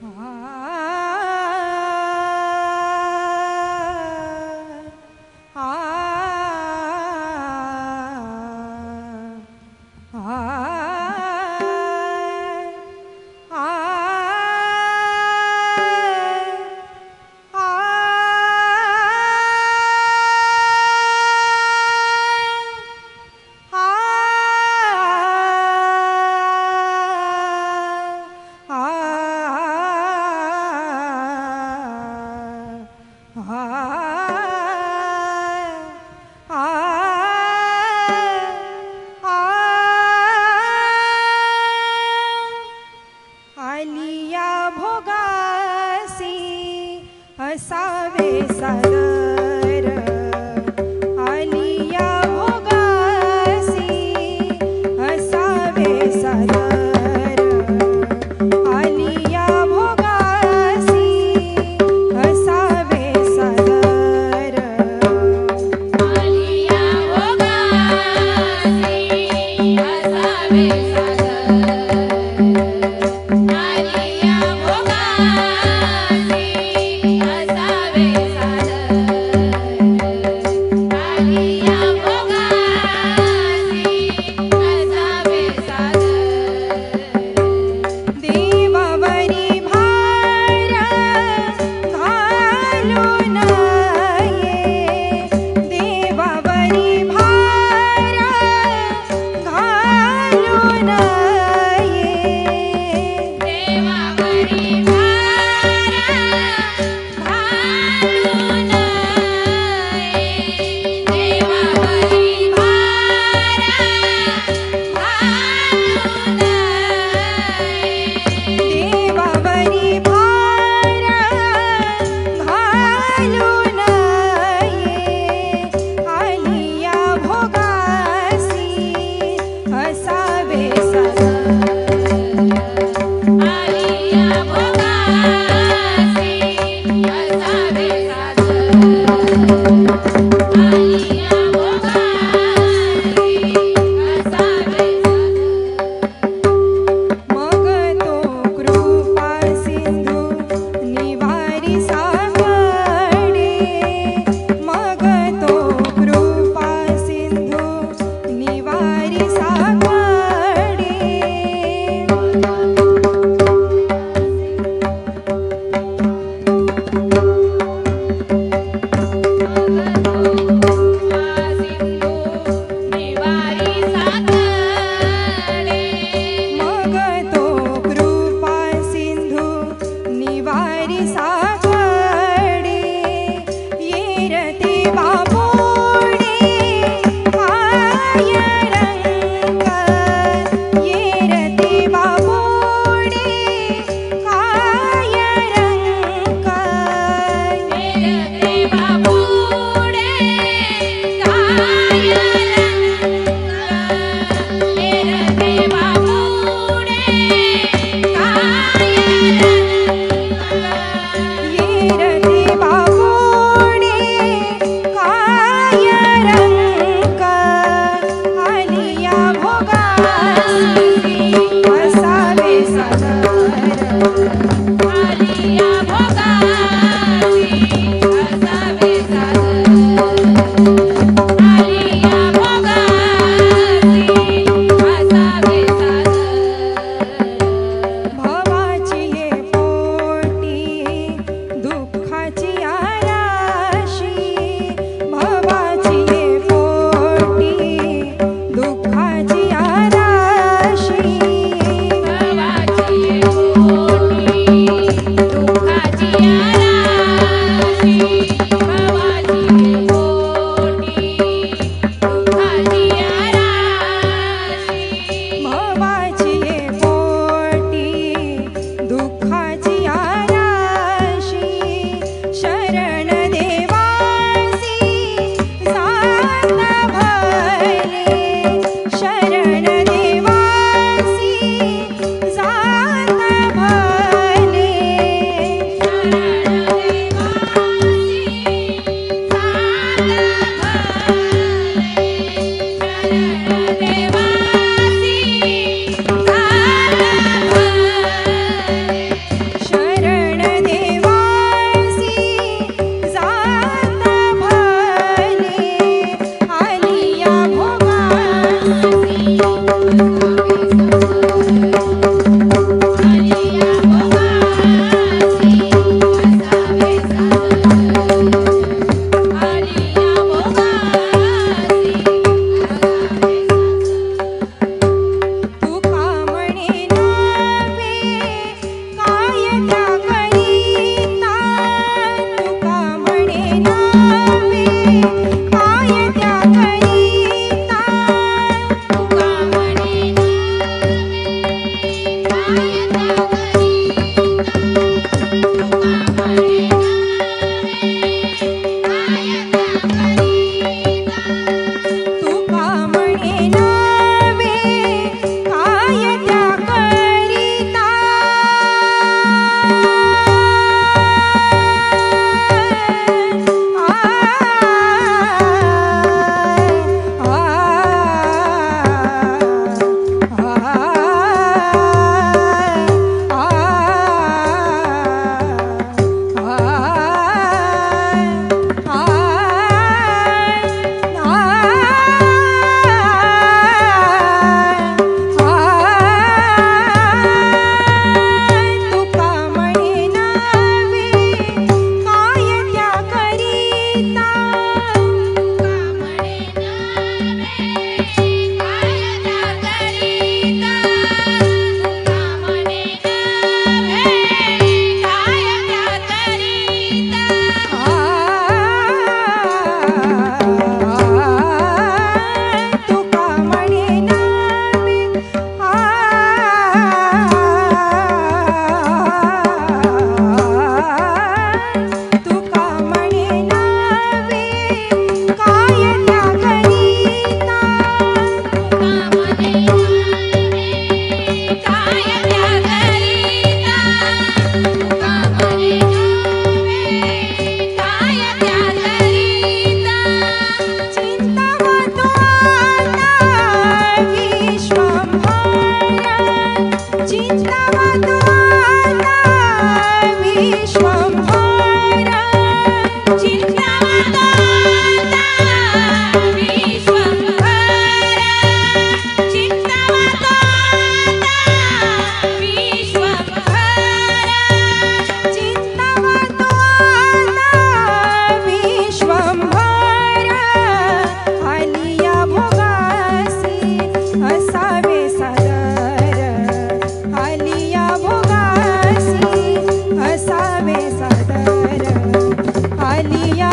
Ah. Niwari सापडे shining. Ballia